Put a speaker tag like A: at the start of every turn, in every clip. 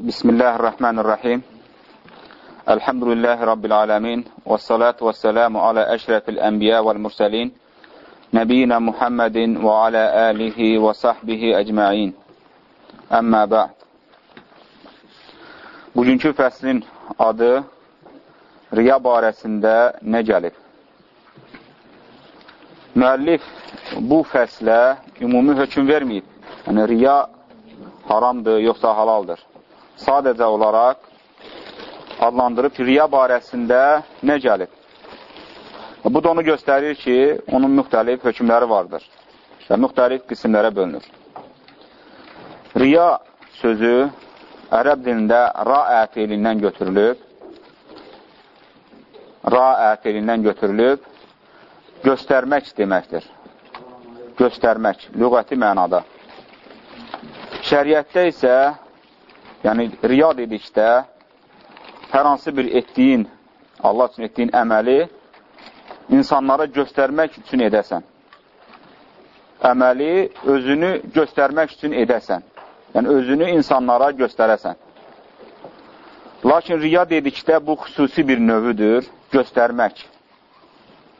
A: Bismillahirrahmanirrahim. Elhamdülillahi Rabbil alemin. Və salatu və selamu alə əşrəfil ənbiyə vəl mürsəlin. Nəbiyyina Muhammedin və alə əlihi və sahbihi əcməin. Əmmə bə'd. Bugünkü fəslin adı riya barəsində nə gəlib? Müəllif bu fəslə ümumi hökum verməyib. Yəni, riya haramdır, yoxsa halaldır sadəcə olaraq adlandırıb ki, riya barəsində nə gəlib? Bu da onu göstərir ki, onun müxtəlif hökmləri vardır və müxtəlif qismlərə bölünür. Riya sözü ərəb dilində raə filindən götürülüb, raə filindən götürülüb, göstərmək deməkdir. Göstərmək, lügəti mənada. Şəriətdə isə Yəni, riya dedikdə hər hansı bir etdiyin, Allah üçün etdiyin əməli insanlara göstərmək üçün edəsən. Əməli özünü göstərmək üçün edəsən. Yəni, özünü insanlara göstərəsən. Lakin riya dedikdə bu xüsusi bir növüdür, göstərmək.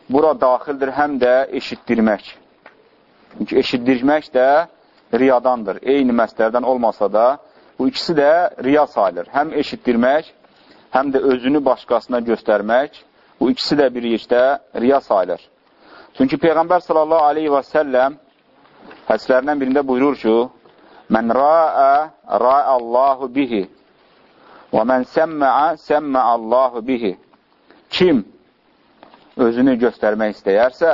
A: Bura daxildir həm də eşitdirmək. Çünki eşitdirmək də riyadandır. Eyni məslərdən olmasa da, Bu ikisi də riya sayılır. Həm eşitdirmək, həm də özünü başqasına göstərmək. Bu ikisi də bir işdə riya sayılır. Çünki Peyğəmbər sallallahu aleyhi və səlləm hədislərindən birində buyurur ki, Mən rəə, rəə Allahu bihi və mən səmməə, səmmə Allahu bihi. Kim özünü göstərmək istəyərsə,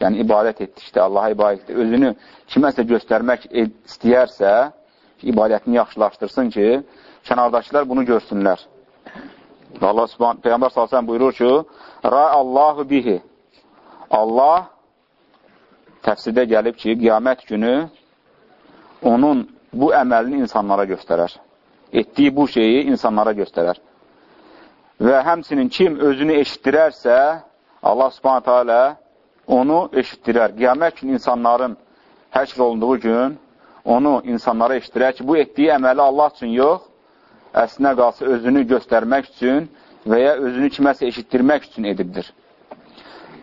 A: yəni ibadət etdikdə, Allaha ibadət etdikdə, özünü kiməsə göstərmək istəyərsə, ibadətini yaxşılaşdırsın ki, kənardakılar bunu görsünlər. Və Allah Subhan, Peyğəmbər sallallahu buyurur ki, Ra Allahu bihi. Allah təfsirdə gəlib ki, qiyamət günü onun bu əməlini insanlara göstərər. Etdiyi bu şeyi insanlara göstərər. Və həmsinin kim özünü eşitdirərsə, Allah subhanətə alə onu eşitdirər. Qiyamət günü insanların həkr olunduğu gün onu insanlara eşitirər ki, bu etdiyi əməli Allah üçün yox, əslinə qalsa özünü göstərmək üçün və ya özünü kiməsə eşitdirmək üçün edibdir.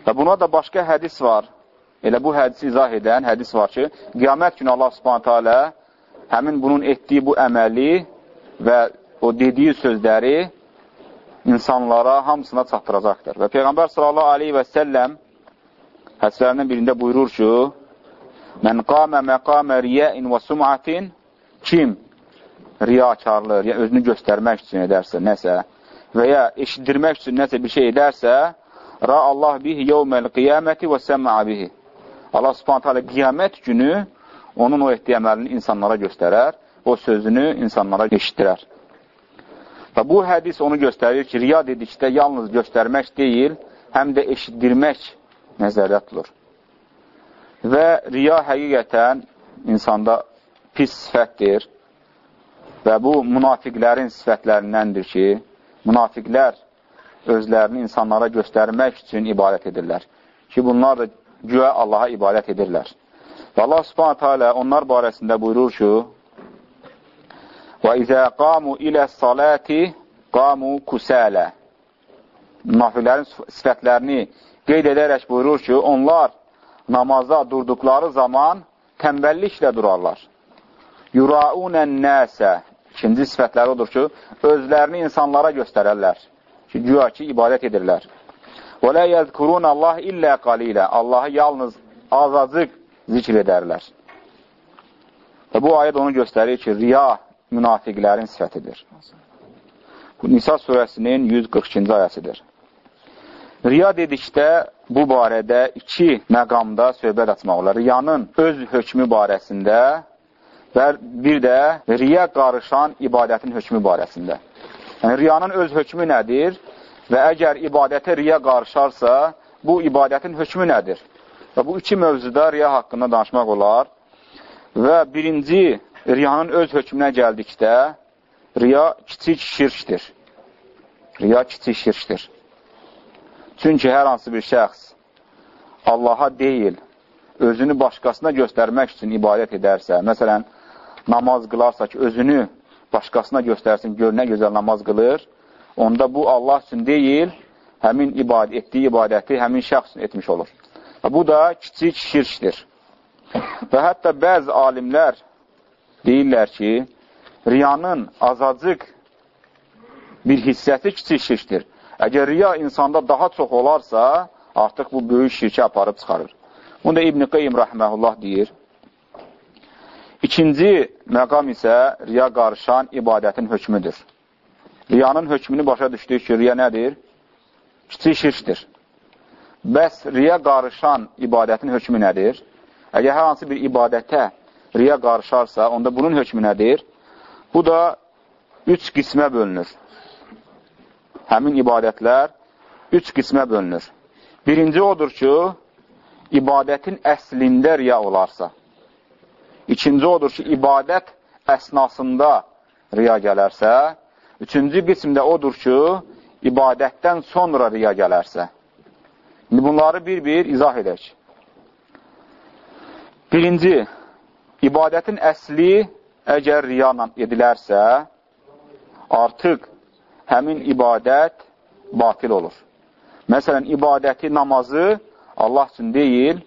A: Və buna da başqa hədis var. Elə bu hədisi izah edən hədis var ki, qiyamət günü Allah subhanətə alə həmin bunun etdiyi bu əməli və o dediyi sözləri insanlara hamısına çatdıracaqdır. Və Peyğəmbər sallallahu aleyhi və səlləm hədislərindən birində buyurur ki, Mən qamə məqamə riyəin və sum'atin kim riyakarlıq, yəni özünü göstərmək üçün edərsə nəsə və ya eşitdirmək üçün nəsə bir şey edərsə, ra Allah bihi yevməl qiyaməti və səm'a bihi. Allah subhanət hələ qiyamət günü onun o etdiyi əməlini insanlara göstərər, o sözünü insanlara eşitdirər. Və bu hədis onu göstərir ki, riya dedikdə yalnız göstərmək deyil, həm də eşitdirmək nəzərdə tutulur. Və riya həqiqətən insanda pis sifətdir və bu münafiqlərin sifətlərindəndir ki, münafiqlər özlərini insanlara göstərmək üçün ibadət edirlər. Ki, bunlar da güya Allaha ibadət edirlər. Və Allah subhanətə alə onlar barəsində buyurur ki, izə qamu ilə saləti qamu kusələ. Münafiqlərin sifətlərini qeyd edərək buyurur ki, onlar namaza durduqları zaman təmbəlliklə durarlar. Yuraunən nəsə ikinci sifətləri odur ki, özlərini insanlara göstərərlər ki, güya ki, ibadət edirlər. Və lə yəzkurun Allah illə qalilə Allahı yalnız azacıq zikr edərlər. Və bu ayət onu göstərir ki, riya münafiqlərin sifətidir. Bu Nisa surəsinin 142-ci ayəsidir. Riya dedikdə bu barədə iki məqamda söhbət açmaq olar. Riyanın öz hökmü barəsində və bir də riya qarışan ibadətin hökmü barəsində. Yəni, riyanın öz hökmü nədir və əgər ibadətə riya qarışarsa, bu ibadətin hökmü nədir? Və bu iki mövzuda riya haqqında danışmaq olar. Və birinci, riyanın öz hökmünə gəldikdə, riya kiçik şirkdir. Riya kiçik şirkdir. Çünki hər hansı bir şəxs Allaha deyil, özünü başqasına göstərmək üçün ibadət edərsə, məsələn, namaz qılarsa ki, özünü başqasına göstərsin, gör nə gözəl namaz qılır, onda bu Allah üçün deyil, həmin ibad etdiyi ibadəti həmin şəxs üçün etmiş olur. Bu da kiçik şirkdir. Və hətta bəzi alimlər deyirlər ki, riyanın azacıq bir hissəsi kiçik şirkdir. Əgər riya insanda daha çox olarsa, artıq bu böyük şirkə aparıb çıxarır. Bunu da İbn-i Qeym rəhməhullah deyir. İkinci məqam isə riya qarışan ibadətin hökmüdür. Riyanın hökmünü başa düşdük ki, riya nədir? Kiçik şirkdir. Bəs riya qarışan ibadətin hökmü nədir? Əgər hər hansı bir ibadətə riya qarışarsa, onda bunun hökmü nədir? Bu da üç qismə bölünür. Həmin ibadətlər üç qismə bölünür. Birinci odur ki, ibadətin əslində riya olarsa. İkinci odur ki, ibadət əsnasında riya gələrsə. Üçüncü qismdə odur ki, ibadətdən sonra riya gələrsə. İndi bunları bir-bir izah edək. Birinci, ibadətin əsli əgər riyana edilərsə, artıq həmin ibadət batil olur. Məsələn, ibadəti, namazı Allah üçün deyil,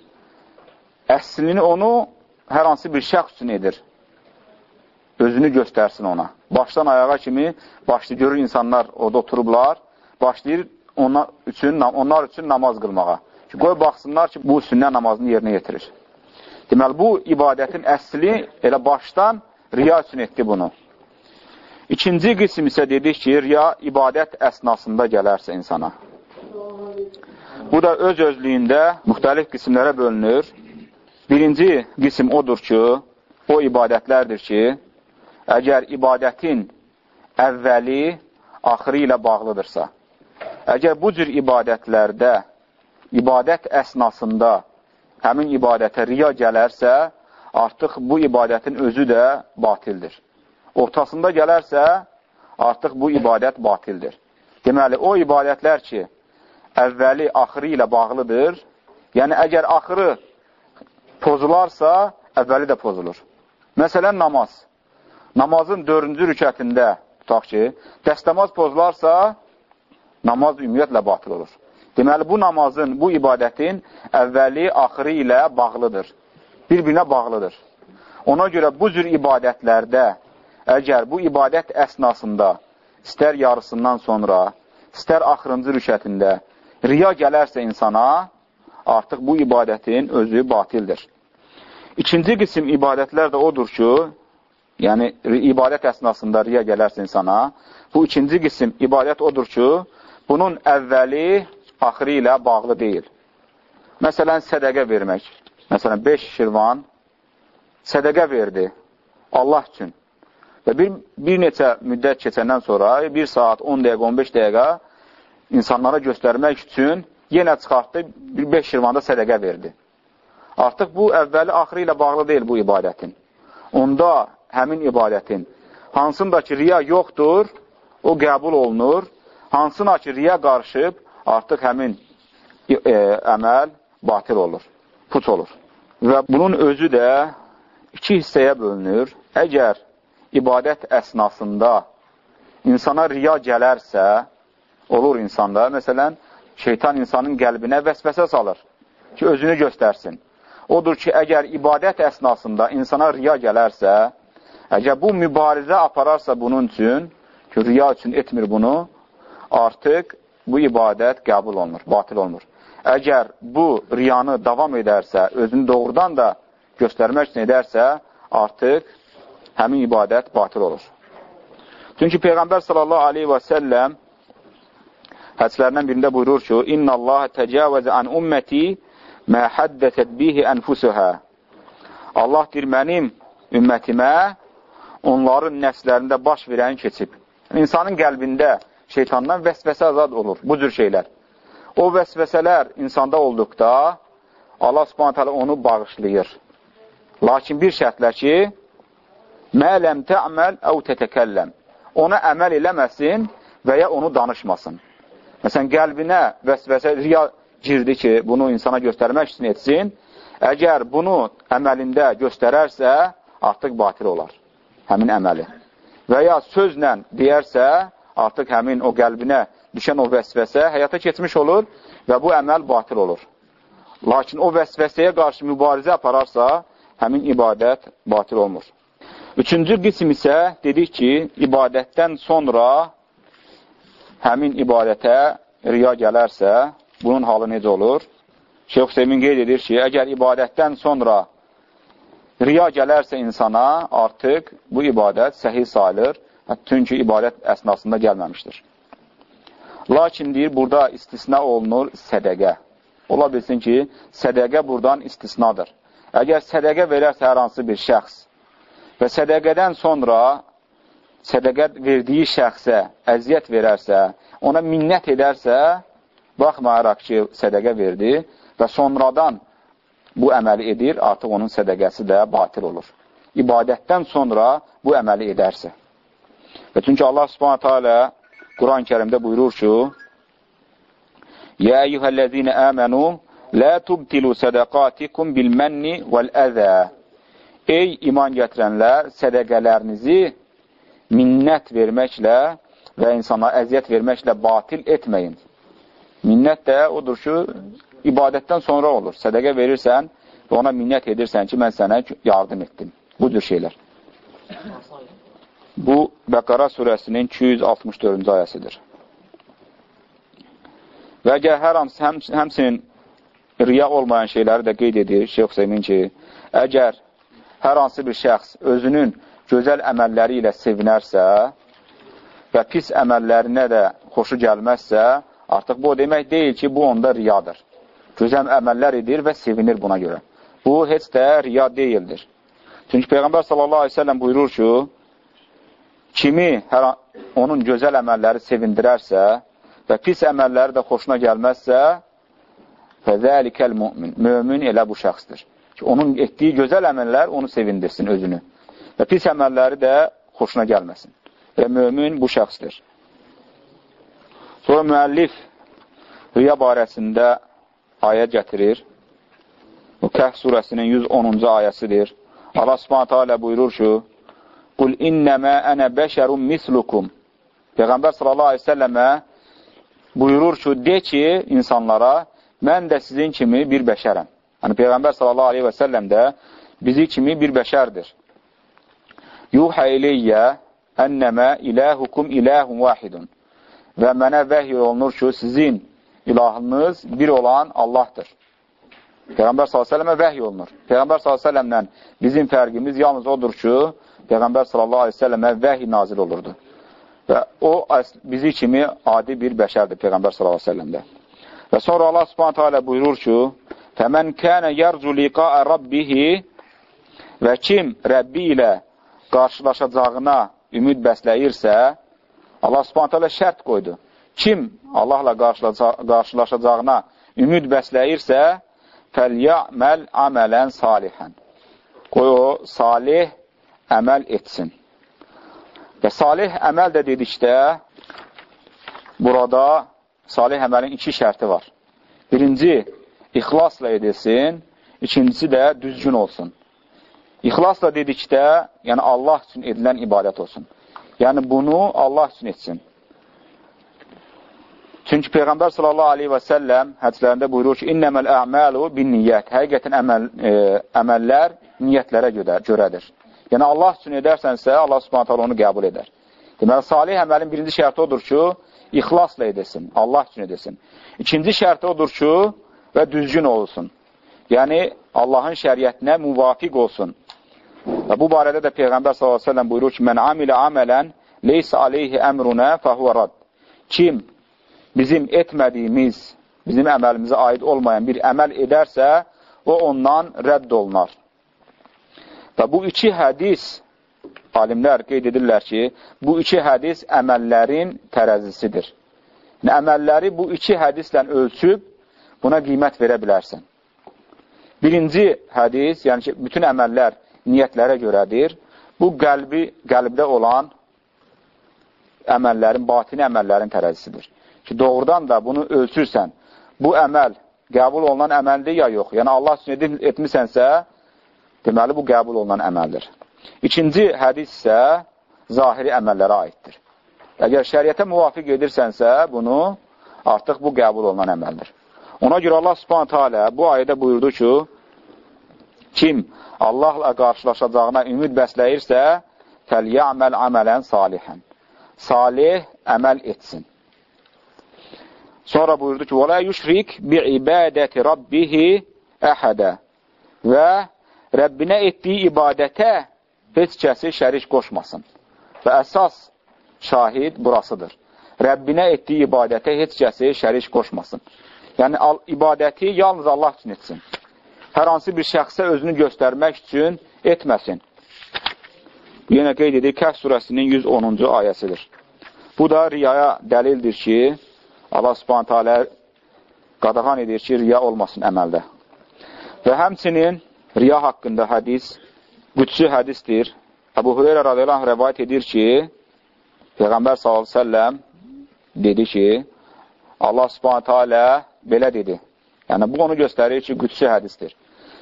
A: əslini onu hər hansı bir şəxs üçün edir. Özünü göstərsin ona. Başdan ayağa kimi başlayır, görür insanlar orada oturublar, başlayır onlar üçün, onlar üçün namaz qılmağa. Ki, qoy baxsınlar ki, bu sünnə namazını yerinə yetirir. Deməli, bu ibadətin əsli elə başdan riya üçün etdi bunu. İkinci qism isə dedik ki, riya ibadət əsnasında gələrsə insana. Bu da öz özlüyündə müxtəlif qismlərə bölünür. Birinci qism odur ki, o ibadətlərdir ki, əgər ibadətin əvvəli axırı ilə bağlıdırsa, əgər bu cür ibadətlərdə, ibadət əsnasında həmin ibadətə riya gələrsə, artıq bu ibadətin özü də batildir. Ortasında gələrsə, artıq bu ibadət batildir. Deməli, o ibadətlər ki, əvvəli axırı ilə bağlıdır. Yəni, əgər axırı pozularsa, əvvəli də pozulur. Məsələn, namaz. Namazın dördüncü rükətində, tutaq ki, dəstəmaz pozularsa, namaz ümumiyyətlə batıl olur. Deməli, bu namazın, bu ibadətin əvvəli, axırı ilə bağlıdır. Bir-birinə bağlıdır. Ona görə bu cür ibadətlərdə, əgər bu ibadət əsnasında, istər yarısından sonra, istər axırıncı rükətində, riya gələrsə insana, artıq bu ibadətin özü batildir. İkinci qism ibadətlər də odur ki, yəni ibadət əsnasında riya gələrsə insana, bu ikinci qism ibadət odur ki, bunun əvvəli axırı ilə bağlı deyil. Məsələn, sədəqə vermək. Məsələn, 5 şirvan sədəqə verdi Allah üçün. Və bir, bir neçə müddət keçəndən sonra, 1 saat, 10 dəqiqə, 15 dəqiqə insanlara göstərmək üçün yenə çıxartdı, bir 5 şirvanda sədəqə verdi. Artıq bu əvvəli axırı ilə bağlı deyil bu ibadətin. Onda həmin ibadətin hansında ki, riya yoxdur, o qəbul olunur. Hansına ki, riya qarışıb, artıq həmin e, əməl batil olur, puç olur. Və bunun özü də iki hissəyə bölünür. Əgər ibadət əsnasında insana riya gələrsə, olur insanda. Məsələn, şeytan insanın qəlbinə vəsvəsə salır ki, özünü göstərsin. Odur ki, əgər ibadət əsnasında insana riya gələrsə, əgər bu mübarizə apararsa bunun üçün, ki, riya üçün etmir bunu, artıq bu ibadət qəbul olunur, batil olunur. Əgər bu riyanı davam edərsə, özünü doğrudan da göstərmək üçün edərsə, artıq həmin ibadət batil olur. Çünki Peyğəmbər sallallahu aleyhi və səlləm hədislərindən birində buyurur ki, İnna Allah təcavəzə an ümməti mə həddəsət bihi ənfusuhə. Allah deyir, mənim ümmətimə onların nəfslərində baş verəni keçib. İnsanın qəlbində şeytandan vəsvəsə azad olur, bu cür şeylər. O vəsvəsələr insanda olduqda Allah subhanət hələ onu bağışlayır. Lakin bir şərtlə ki, mələm tə'məl əv tətəkəlləm. Ona əməl eləməsin və ya onu danışmasın. Məsələn, qəlbinə vəsvəsə, riya girdi ki, bunu insana göstərmək üçün etsin. Əgər bunu əməlində göstərərsə, artıq batil olar həmin əməli. və ya sözlə deyərsə, artıq həmin o qəlbinə düşən o vəsvəsə həyata keçmiş olur və bu əməl batil olur. Lakin o vəsvəsəyə qarşı mübarizə apararsa, həmin ibadət batil olmur. Üçüncü qism isə dedik ki, ibadətdən sonra həmin ibadətə riya gələrsə, bunun halı necə olur? Şeyh Hüseymin qeyd edir ki, əgər ibadətdən sonra riya gələrsə insana, artıq bu ibadət səhih sayılır, çünki ibadət əsnasında gəlməmişdir. Lakin deyir, burada istisna olunur sədəqə. Ola bilsin ki, sədəqə buradan istisnadır. Əgər sədəqə verərsə hər hansı bir şəxs və sədəqədən sonra sədəqə verdiyi şəxsə əziyyət verərsə, ona minnət edərsə, baxmayaraq ki, sədəqə verdi və sonradan bu əməli edir, artıq onun sədəqəsi də batil olur. İbadətdən sonra bu əməli edərsə. Və çünki Allah subhanətə alə Quran-ı kərimdə buyurur ki, Yə eyyuhəl-ləzinə əmənu, lə tubtilu sədəqatikum bil-mənni vəl-əzə. Ey iman gətirənlər, sədəqələrinizi minnət verməklə və insana əziyyət verməklə batil etməyin. Minnət də odur ki, ibadətdən sonra olur. Sədəqə verirsən və ona minnət edirsən ki, mən sənə yardım etdim. Bu cür şeylər. Bu, Bəqara surəsinin 264-cü ayəsidir. Və əgər hər hansı, həm, həmsinin riya olmayan şeyləri də qeyd edir Şeyx Hüseymin ki, əgər hər hansı bir şəxs özünün gözəl əməlləri ilə sevinərsə və pis əməllərinə də xoşu gəlməzsə, artıq bu o demək deyil ki, bu onda riyadır gözəl əməllər edir və sevinir buna görə. Bu, heç də riya deyildir. Çünki Peyğəmbər sallallahu aleyhi ve sellem buyurur ki, kimi hər, onun gözəl əməlləri sevindirərsə və pis əməlləri də xoşuna gəlməzsə, fəzəlikəl mümin. Mömin elə bu şəxsdir. Ki, onun etdiyi gözəl əməllər onu sevindirsin özünü. Və pis əməlləri də xoşuna gəlməsin. Və mömin bu şəxsdir. Sonra müəllif riya barəsində ayə gətirir. Bu Kəhv surəsinin 110-cu ayəsidir. Allah subhanətə alə buyurur ki, Qul innəmə ənə bəşərun mislukum. Peyğəmbər sallallahu aleyhi səlləmə buyurur ki, de ki, insanlara, mən də sizin kimi bir bəşərəm. Yəni, Peyğəmbər sallallahu aleyhi və səlləm də bizi kimi bir bəşərdir. Yuhə iləyyə ənəmə iləhukum iləhun vahidun. Və mənə vəhiy olunur ki, sizin ilahınız bir olan Allahdır. Peyğəmbər s.ə.və vəhy olunur. Peyğəmbər s.ə.və bizim fərqimiz yalnız odur ki, Peyğəmbər s.ə.və vəhy nazil olurdu. Və o bizi kimi adi bir bəşərdir Peyğəmbər s.ə.və. Və sonra Allah subhanətə alə buyurur ki, Fəmən kənə yərcu liqaə rabbihi və kim Rəbbi ilə qarşılaşacağına ümid bəsləyirsə, Allah subhanətə alə şərt qoydu. Kim Allahla qarşılaşacağına ümid bəsləyirsə, fəlyəməl əmələn salihən. Qoy o, salih əməl etsin. Və salih əməl də dedikdə, burada salih əməlin iki şərti var. Birinci, ixlasla edilsin, ikincisi də düzgün olsun. İxlasla dedikdə, yəni Allah üçün edilən ibadət olsun. Yəni bunu Allah üçün etsin. Çünki Peyğəmbər sallallahu aleyhi və səlləm hədislərində buyurur ki, innəməl əməlu bin niyyət. Həqiqətən əməl, e, əməllər niyyətlərə görə, görədir. Yəni, Allah üçün edərsənsə, Allah subhanətə onu qəbul edər. Deməli, salih əməlin birinci şərti odur ki, ixlasla edesin, Allah üçün edesin. İkinci şərti odur ki, və düzgün olsun. Yəni, Allahın şəriətinə müvafiq olsun. Və bu barədə də Peyğəmbər s.ə.v buyurur ki, Mən amilə amələn leysə aleyhi əmrunə fəhvə rad. Kim bizim etmədiyimiz, bizim əməlimizə aid olmayan bir əməl edərsə, o ondan rədd olunar. Və bu iki hədis, alimlər qeyd edirlər ki, bu iki hədis əməllərin tərəzisidir. Yəni, əməlləri bu iki hədislə ölçüb, buna qiymət verə bilərsən. Birinci hədis, yəni ki, bütün əməllər niyyətlərə görədir. Bu, qəlbi, qəlbdə olan əməllərin, batini əməllərin tərəzisidir ki, doğrudan da bunu ölçürsən, bu əməl qəbul olunan əməldir ya yox? Yəni, Allah üçün etmisənsə, deməli, bu qəbul olunan əməldir. İkinci hədis isə zahiri əməllərə aiddir. Əgər şəriətə müvafiq edirsənsə, bunu artıq bu qəbul olunan əməldir. Ona görə Allah subhanətə alə bu ayədə buyurdu ki, kim Allahla qarşılaşacağına ümid bəsləyirsə, fəlyəməl əmələn salihən. Salih əməl etsin. Sonra buyurdu ki, وَلَا يُشْرِكْ بِعِبَادَةِ رَبِّهِ əhədə və Rəbbinə etdiyi ibadətə heç kəsi şərik qoşmasın. Və əsas şahid burasıdır. Rəbbinə etdiyi ibadətə heç kəsi şərik qoşmasın. Yəni, ibadəti yalnız Allah üçün etsin. Hər hansı bir şəxsə özünü göstərmək üçün etməsin. Yenə qeyd edir, Kəhv surəsinin 110-cu ayəsidir. Bu da riyaya dəlildir ki, Allah subhanətə alə qadağan edir ki, riya olmasın əməldə. Və həmçinin riya haqqında hədis, qüdsü hədisdir. Əbu Hüreyrə radiyallahu rəvayət edir ki, Peyğəmbər s.ə.v dedi ki, Allah subhanətə alə belə dedi. Yəni, bu onu göstərir ki, qüdsü hədisdir.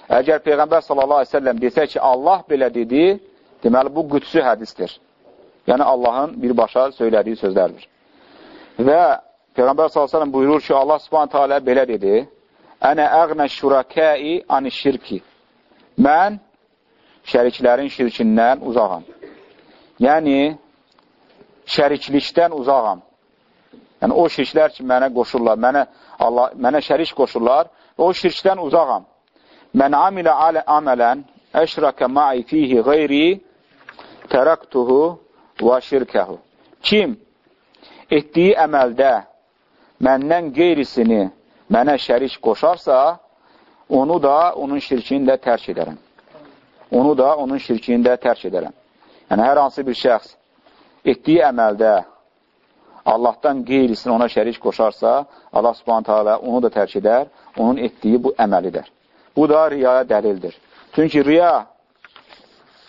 A: Əgər Peyğəmbər s.ə.v desə ki, Allah belə dedi, deməli, bu qüdsü hədisdir. Yəni, Allahın birbaşa söylədiyi sözlərdir. Və Peyğəmbər s.ə.v buyurur ki, Allah alə belə dedi, Ənə əğnə şürakəi ani şirki. Mən şəriklərin şirkindən uzağam. Yəni, şəriklikdən uzağam. Yəni, o şirklər ki, mənə qoşurlar, mənə, Allah, mənə şərik qoşurlar, o şirkdən uzağam. Mən amilə alə amələn əşrəkə ma'i fihi qeyri tərəktuhu və şirkəhu. Kim etdiyi əməldə məndən qeyrisini mənə şərik qoşarsa, onu da onun şirkini də tərk edərəm. Onu da onun şirkini də tərk edərəm. Yəni, hər hansı bir şəxs etdiyi əməldə Allahdan qeyrisini ona şərik qoşarsa, Allah subhanətə alə onu da tərk edər, onun etdiyi bu əməlidir. Bu da riyaya dəlildir. Çünki riya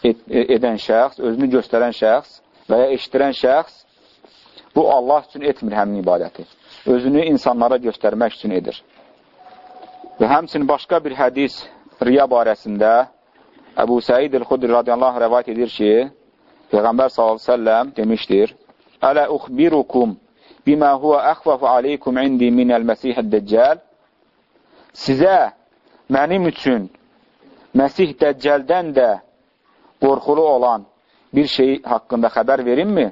A: et, edən şəxs, özünü göstərən şəxs və ya eşdirən şəxs bu Allah üçün etmir həmin ibadəti özünü insanlara göstərmək üçün edir. Və həmçin başqa bir hədis riya barəsində Əbu Səid el-Xudri radiyallahu rəvayət edir ki, Peyğəmbər s.ə.v demişdir, Ələ uxbirukum bimə huvə əxvəfu aleykum indi minəl-məsihə dəccəl Sizə mənim üçün Məsih Dəccəldən də qorxulu olan bir şey haqqında xəbər verimmi?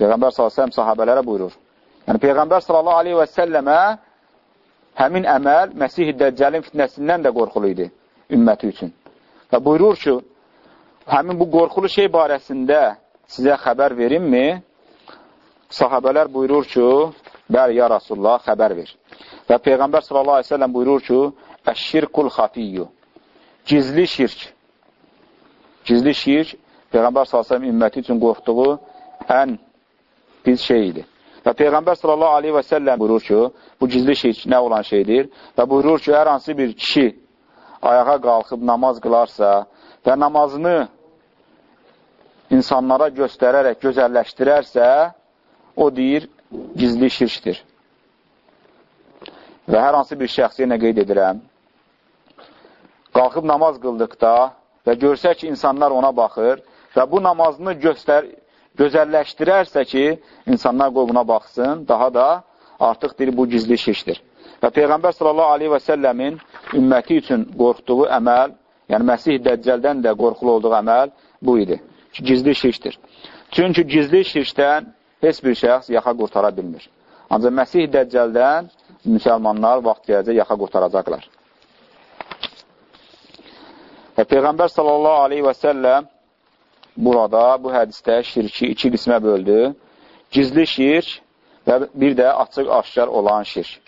A: Peyğəmbər s.ə.v sahabələrə buyurur. Yəni, Peyğəmbər sallallahu aleyhi və səlləmə həmin əməl Məsih-i Dəccəlin fitnəsindən də qorxulu idi ümməti üçün. Və buyurur ki, həmin bu qorxulu şey barəsində sizə xəbər verimmi? Sahabələr buyurur ki, bəli, ya Rasulullah, xəbər ver. Və Peyğəmbər səlləm buyurur ki, əşşirkul xafiyyü, gizli şirk. Gizli şirk Peyğəmbər səlləm ümməti üçün qorxduğu ən pis şey idi. Və Peyğəmbər sallallahu aleyhi və səlləm buyurur ki, bu gizli şirk nə olan şeydir? Və buyurur ki, hər hansı bir kişi ayağa qalxıb namaz qılarsa və namazını insanlara göstərərək, gözəlləşdirərsə, o deyir, gizli şirkdir. Və hər hansı bir şəxsi yenə qeyd edirəm, qalxıb namaz qıldıqda və görsə ki, insanlar ona baxır və bu namazını göstər, gözəlləşdirərsə ki, insanlar qoy buna baxsın, daha da artıq deyir, bu gizli şirkdir. Və Peyğəmbər sallallahu aleyhi və səlləmin ümməti üçün qorxduğu əməl, yəni Məsih Dəccəldən də qorxulu olduğu əməl bu idi. Gizli şirkdir. Çünki gizli şirkdən heç bir şəxs yaxa qurtara bilmir. Ancaq Məsih Dəccəldən müsəlmanlar vaxt gələcək yaxa qurtaracaqlar. Və Peyğəmbər sallallahu aleyhi və səlləm burada, bu hədisdə şirki iki qismə böldü. Gizli şirk və bir də açıq-aşkar olan şirk.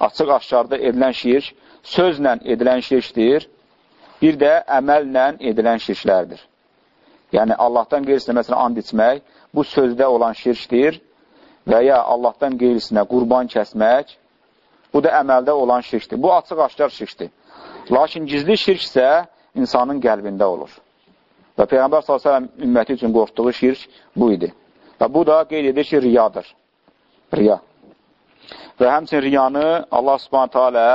A: Açıq-aşkarda edilən şirk sözlə edilən şirkdir, bir də əməllə edilən şirklərdir. Yəni, Allahdan qeyrisinə, məsələn, and içmək, bu sözdə olan şirkdir və ya Allahdan qeyrisinə qurban kəsmək, bu da əməldə olan şirkdir. Bu açıq-aşkar şirkdir. Lakin gizli şirk isə insanın qəlbində olur. Və Peyğəmbər s.ə.v ümməti üçün qorxduğu şirk bu idi. Və bu da qeyd edir ki, riyadır. Riya. Və həmçin riyanı Allah subhanətə alə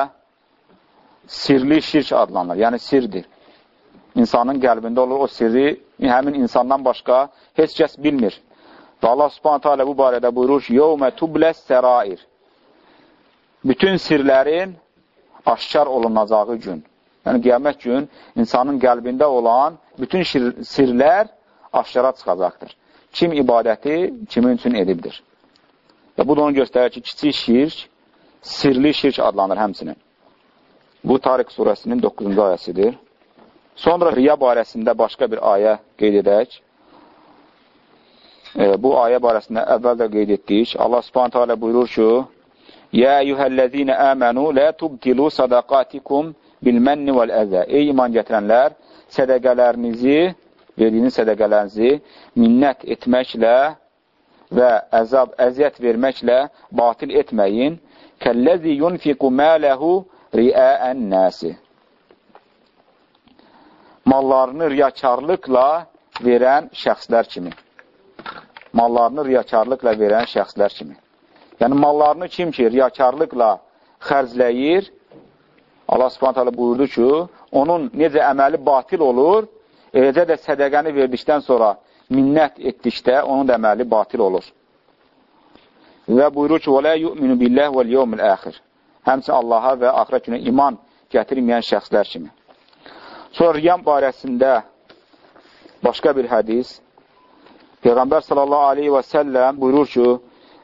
A: sirli şirk adlanır. Yəni sirdir. İnsanın qəlbində olur o sirri həmin insandan başqa heç kəs bilmir. Və Allah subhanətə alə bu barədə buyurur ki, Yevmə tubləs sərair. Bütün sirlərin aşkar olunacağı gün. Yəni, qiyamət gün insanın qəlbində olan bütün sirlər aşkara çıxacaqdır. Kim ibadəti kimin üçün edibdir. Və bu da onu göstərir ki, kiçik şirk, sirli şirk adlanır həmsinin. Bu Tariq surəsinin 9-cu ayəsidir. Sonra riya barəsində başqa bir ayə qeyd edək. E, bu ayə barəsində əvvəl də qeyd etdik. Allah subhanətə alə buyurur ki, Yə eyyuhəl-ləzinə əmənu lə tubtilu sadaqatikum bilmənni vəl-əzə. Ey iman gətirənlər, sədəqələrinizi, verdiyiniz sədəqələrinizi minnət etməklə və əzab, əziyyət verməklə batil etməyin. Kəlləzi yunfiqu mələhu riəən nəsi mallarını riyakarlıqla verən şəxslər kimi. Mallarını riyakarlıqla verən şəxslər kimi. Yəni, mallarını kim ki, riyakarlıqla xərcləyir, Allah subhanət hələ buyurdu ki, onun necə əməli batil olur, eləcə də sədəqəni verdikdən sonra minnət etdikdə onun da əməli batil olur. Və buyurur ki, وَلَا يُؤْمِنُ بِاللَّهِ وَالْيَوْمِ الْآخِرِ Həmçin Allaha və axirət günə iman gətirməyən şəxslər kimi. Sonra riyan barəsində başqa bir hədis. Peyğəmbər sallallahu aleyhi və səlləm buyurur ki,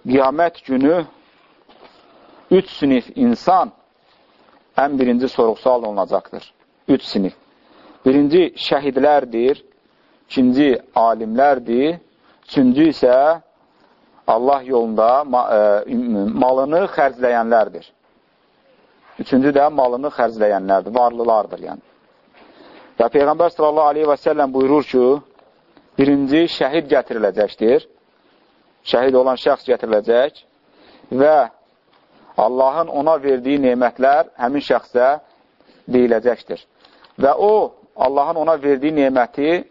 A: qiyamət günü üç sinif insan ən birinci sorğu-sual olunacaqdır. Üç sinif. Birinci şəhidlərdir, ikinci alimlərdir, üçüncü isə Allah yolunda e, malını xərcləyənlərdir. Üçüncü də malını xərcləyənlərdir, varlılardır yəni. Və Peyğəmbər sallallahu aleyhi və səlləm buyurur ki, birinci şəhid gətiriləcəkdir. Şəhid olan şəxs gətiriləcək və Allahın ona verdiyi nemətlər həmin şəxsə deyiləcəkdir. Və o, Allahın ona verdiyi neməti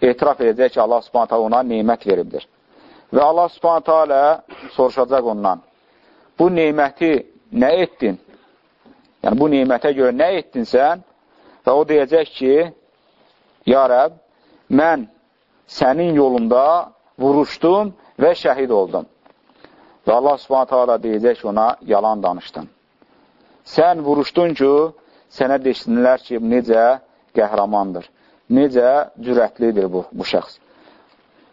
A: etiraf edəcək ki, Allah subhanətə ona nemət veribdir. Və Allah subhanətə alə soruşacaq ondan, bu neməti nə etdin? Yəni, bu nemətə görə nə etdin sən? Və o deyəcək ki, Ya Rəb, mən sənin yolunda vuruşdum və şəhid oldum. Və Allah subhanətə ala deyəcək ona, yalan danışdın. Sən vuruşdun ki, sənə deşsinlər ki, necə qəhrəmandır, necə cürətlidir bu, bu şəxs.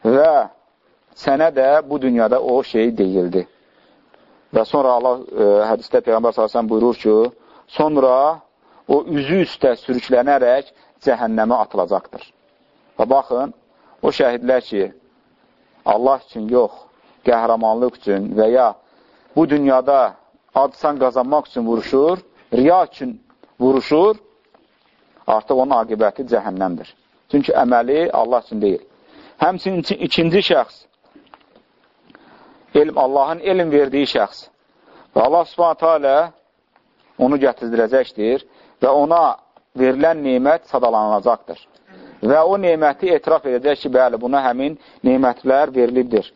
A: Və sənə də bu dünyada o şey deyildi. Və sonra Allah e, hədisdə Peyğəmbər s.ə.v buyurur ki, sonra o üzü üstə sürüklənərək cəhənnəmə atılacaqdır. Və baxın, o şəhidlər ki, Allah üçün yox, qəhrəmanlıq üçün və ya bu dünyada adsan qazanmaq üçün vuruşur, riya üçün vuruşur, artıq onun aqibəti cəhənnəmdir. Çünki əməli Allah üçün deyil. Həmçinin ikinci şəxs, elm, Allahın elm verdiyi şəxs və Allah subhanətə alə onu gətirdirəcəkdir və ona verilən nemət sadalanacaqdır. Və o neməti etiraf edəcək ki, bəli, buna həmin nemətlər verilibdir.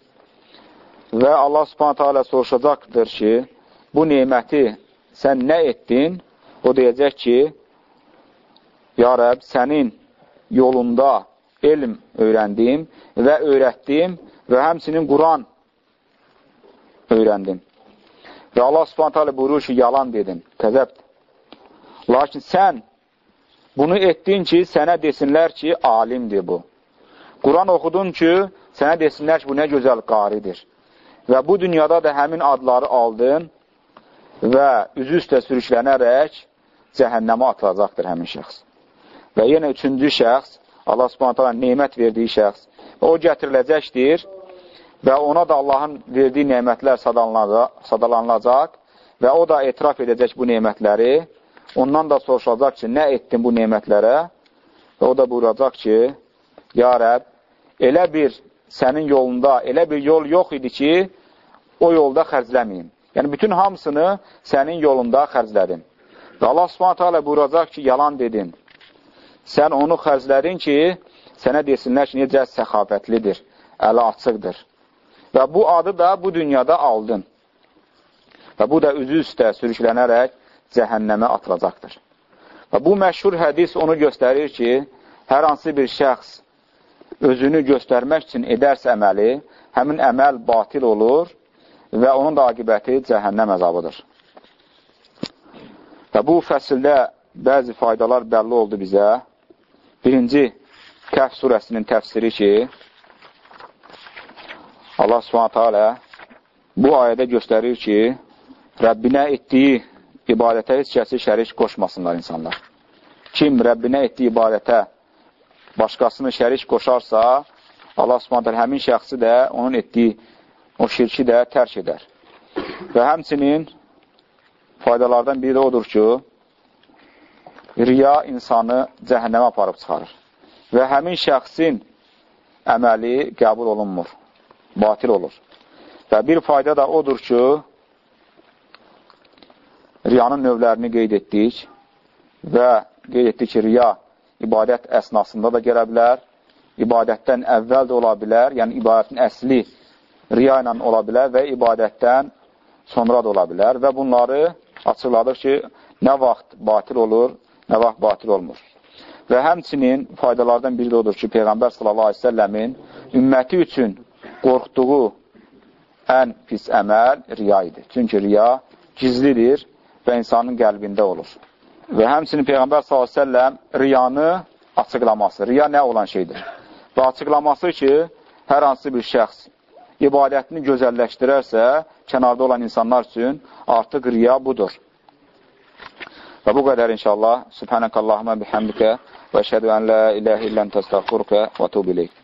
A: Və Allah subhanətə alə soruşacaqdır ki, bu neməti sən nə etdin? O deyəcək ki, Ya Rəb, sənin yolunda elm öyrəndim və öyrətdim və həmsinin Quran öyrəndim. Və Allah subhanətə alə buyurur ki, yalan dedin, təzəbdir. Lakin sən bunu etdin ki, sənə desinlər ki, alimdir bu. Quran oxudun ki, sənə desinlər ki, bu nə gözəl qaridir. Və bu dünyada da həmin adları aldın və üzü üstə sürüklənərək cəhənnəmə atılacaqdır həmin şəxs. Və yenə üçüncü şəxs, Allah subhanətə neymət verdiyi şəxs, o gətiriləcəkdir və ona da Allahın verdiyi neymətlər sadalanılacaq və o da etiraf edəcək bu neymətləri Ondan da soruşacaq ki, nə etdin bu nemətlərə? Və o da buyuracaq ki, Ya Rəb, elə bir sənin yolunda, elə bir yol yox idi ki, o yolda xərcləməyim. Yəni, bütün hamısını sənin yolunda xərclədim. Və Allah subhanətə alə buyuracaq ki, yalan dedin. Sən onu xərclədin ki, sənə desinlər ki, necə səxavətlidir, əli açıqdır. Və bu adı da bu dünyada aldın. Və bu da üzü üstə sürüklənərək cəhənnəmə atılacaqdır. Və bu məşhur hədis onu göstərir ki, hər hansı bir şəxs özünü göstərmək üçün edərsə əməli, həmin əməl batil olur və onun da aqibəti cəhənnəm əzabıdır. Və bu fəsildə bəzi faydalar bəlli oldu bizə. Birinci, Kəhv surəsinin təfsiri ki, Allah subhanətə alə bu ayədə göstərir ki, Rəbbinə etdiyi ibadətə heç kəsi şərik qoşmasınlar insanlar. Kim Rəbbinə etdiyi ibadətə başqasını şərik qoşarsa, Allah subhanətə həmin şəxsi də onun etdiyi o şirki də tərk edər. Və həmçinin faydalardan biri odur ki, riya insanı cəhənnəmə aparıb çıxarır. Və həmin şəxsin əməli qəbul olunmur, batil olur. Və bir fayda da odur ki, riyanın növlərini qeyd etdik və qeyd etdik ki, riya ibadət əsnasında da gələ bilər, ibadətdən əvvəl də ola bilər, yəni ibadətin əsli riya ilə ola bilər və ibadətdən sonra da ola bilər və bunları açıqladıq ki, nə vaxt batil olur, nə vaxt batil olmur. Və həmçinin faydalardan biri də odur ki, Peyğəmbər səlləmin ümməti üçün qorxduğu ən pis əməl riya idi. Çünki riya gizlidir və insanın qəlbində olur. Və həmçinin Peyğəmbər s.ə.v riyanı açıqlaması, riya nə olan şeydir? Və açıqlaması ki, hər hansı bir şəxs ibadətini gözəlləşdirərsə, kənarda olan insanlar üçün artıq riya budur. Və bu qədər inşallah. Subhanəkəllahümə bihəmdikə və şəhədu ən la iləhə illən təstəğfurkə və tubileyk.